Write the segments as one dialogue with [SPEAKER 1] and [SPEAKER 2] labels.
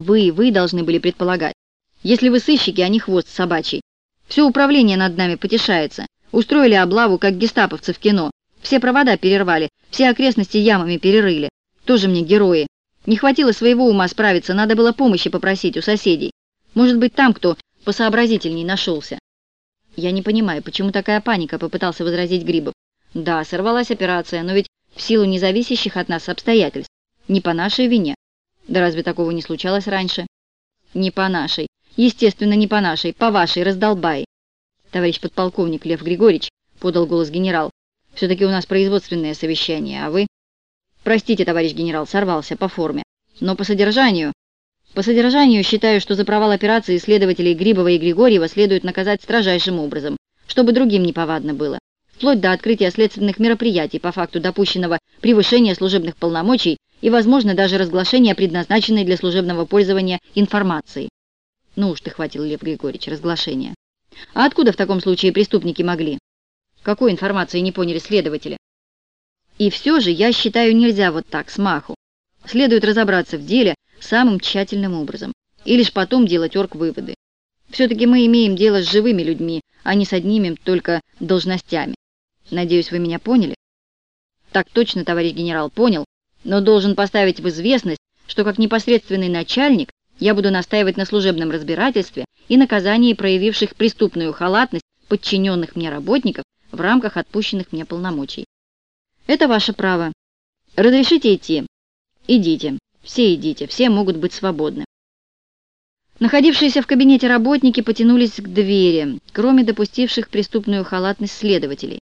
[SPEAKER 1] Вы, вы должны были предполагать. Если вы сыщики, а не хвост собачий. Все управление над нами потешается. Устроили облаву, как гестаповцы в кино. Все провода перервали, все окрестности ямами перерыли. Тоже мне герои. Не хватило своего ума справиться, надо было помощи попросить у соседей. Может быть, там кто посообразительней нашелся. Я не понимаю, почему такая паника, попытался возразить Грибов. Да, сорвалась операция, но ведь в силу независящих от нас обстоятельств. Не по нашей вине. Да разве такого не случалось раньше? Не по нашей. Естественно, не по нашей, по вашей, раздолбай. Товарищ подполковник Лев Григорьевич, подал голос генерал, все-таки у нас производственное совещание, а вы... Простите, товарищ генерал, сорвался по форме. Но по содержанию... По содержанию считаю, что за провал операции следователей Грибова и Григорьева следует наказать строжайшим образом, чтобы другим неповадно было вплоть до открытия следственных мероприятий по факту допущенного превышения служебных полномочий и, возможно, даже разглашения предназначенной для служебного пользования информации. Ну уж ты хватил, Лев Григорьевич, разглашения. А откуда в таком случае преступники могли? Какой информации не поняли следователи? И все же, я считаю, нельзя вот так, смаху. Следует разобраться в деле самым тщательным образом, и лишь потом делать орг-выводы. Все-таки мы имеем дело с живыми людьми, а не с одними только должностями. Надеюсь, вы меня поняли? Так точно, товарищ генерал, понял, но должен поставить в известность, что как непосредственный начальник я буду настаивать на служебном разбирательстве и наказании проявивших преступную халатность подчиненных мне работников в рамках отпущенных мне полномочий. Это ваше право. Разрешите идти? Идите. Все идите, все могут быть свободны. Находившиеся в кабинете работники потянулись к двери, кроме допустивших преступную халатность следователей.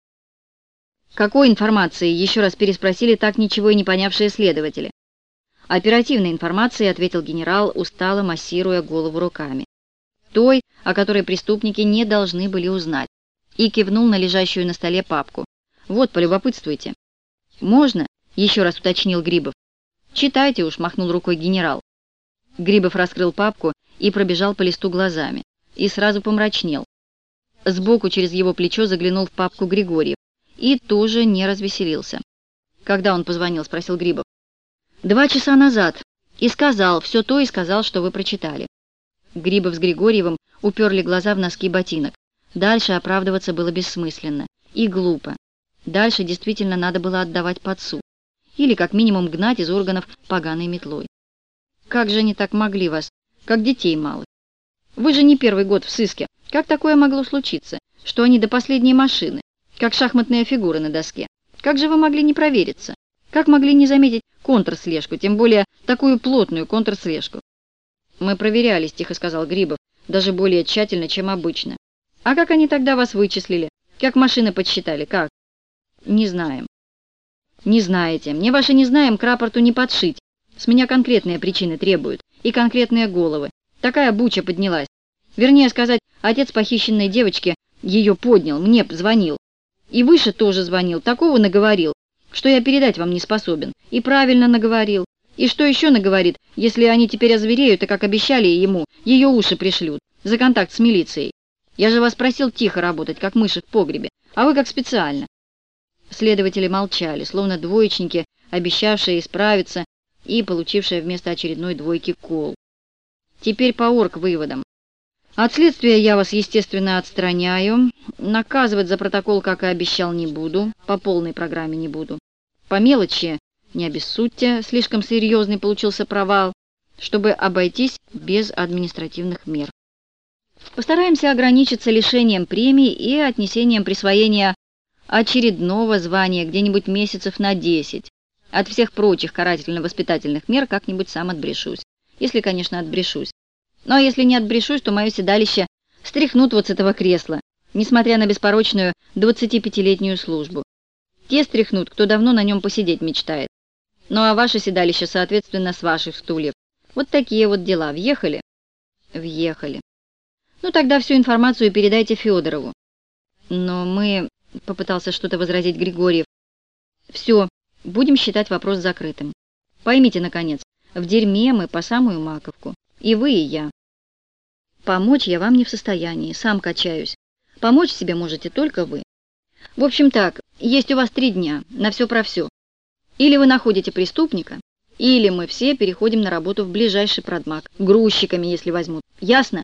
[SPEAKER 1] «Какой информации?» — еще раз переспросили так ничего и не понявшие следователи. «Оперативной информацией», — ответил генерал, устало массируя голову руками. «Той, о которой преступники не должны были узнать». И кивнул на лежащую на столе папку. «Вот, полюбопытствуйте». «Можно?» — еще раз уточнил Грибов. «Читайте уж», — махнул рукой генерал. Грибов раскрыл папку и пробежал по листу глазами. И сразу помрачнел. Сбоку через его плечо заглянул в папку Григорьев и тоже не развеселился. «Когда он позвонил?» — спросил Грибов. «Два часа назад. И сказал, все то и сказал, что вы прочитали». Грибов с Григорьевым уперли глаза в носки ботинок. Дальше оправдываться было бессмысленно и глупо. Дальше действительно надо было отдавать под суд. Или как минимум гнать из органов поганой метлой. Как же они так могли вас, как детей малых? Вы же не первый год в сыске. Как такое могло случиться, что они до последней машины, как шахматные фигуры на доске. Как же вы могли не провериться? Как могли не заметить контрслежку, тем более такую плотную контрслежку? Мы проверялись, тихо сказал Грибов, даже более тщательно, чем обычно. А как они тогда вас вычислили? Как машины подсчитали? Как? Не знаем. Не знаете. Мне ваше «не знаем» к рапорту не подшить. С меня конкретные причины требуют. И конкретные головы. Такая буча поднялась. Вернее сказать, отец похищенной девочки ее поднял, мне звонил. И выше тоже звонил, такого наговорил, что я передать вам не способен. И правильно наговорил. И что еще наговорит, если они теперь озвереют, и, как обещали ему, ее уши пришлют за контакт с милицией? Я же вас просил тихо работать, как мыши в погребе, а вы как специально. Следователи молчали, словно двоечники, обещавшие исправиться и получившие вместо очередной двойки кол. Теперь по орг выводам. От следствия я вас, естественно, отстраняю. Наказывать за протокол, как и обещал, не буду. По полной программе не буду. По мелочи не обессудьте, слишком серьезный получился провал, чтобы обойтись без административных мер. Постараемся ограничиться лишением премии и отнесением присвоения очередного звания где-нибудь месяцев на 10. От всех прочих карательно-воспитательных мер как-нибудь сам отбрешусь. Если, конечно, отбрешусь. Но если не отбрешусь, то мое седалище стряхнут вот с этого кресла, несмотря на беспорочную 25-летнюю службу. Те стряхнут, кто давно на нем посидеть мечтает. Ну а ваше седалище, соответственно, с ваших стульев. Вот такие вот дела. Въехали? Въехали. Ну тогда всю информацию передайте Федорову. Но мы... Попытался что-то возразить Григорьев. Все, будем считать вопрос закрытым. Поймите, наконец, в дерьме мы по самую маковку. И вы, и я. Помочь я вам не в состоянии, сам качаюсь. Помочь себе можете только вы. В общем так, есть у вас три дня на все про все. Или вы находите преступника, Или мы все переходим на работу в ближайший продмаг. Грузчиками, если возьмут. Ясно?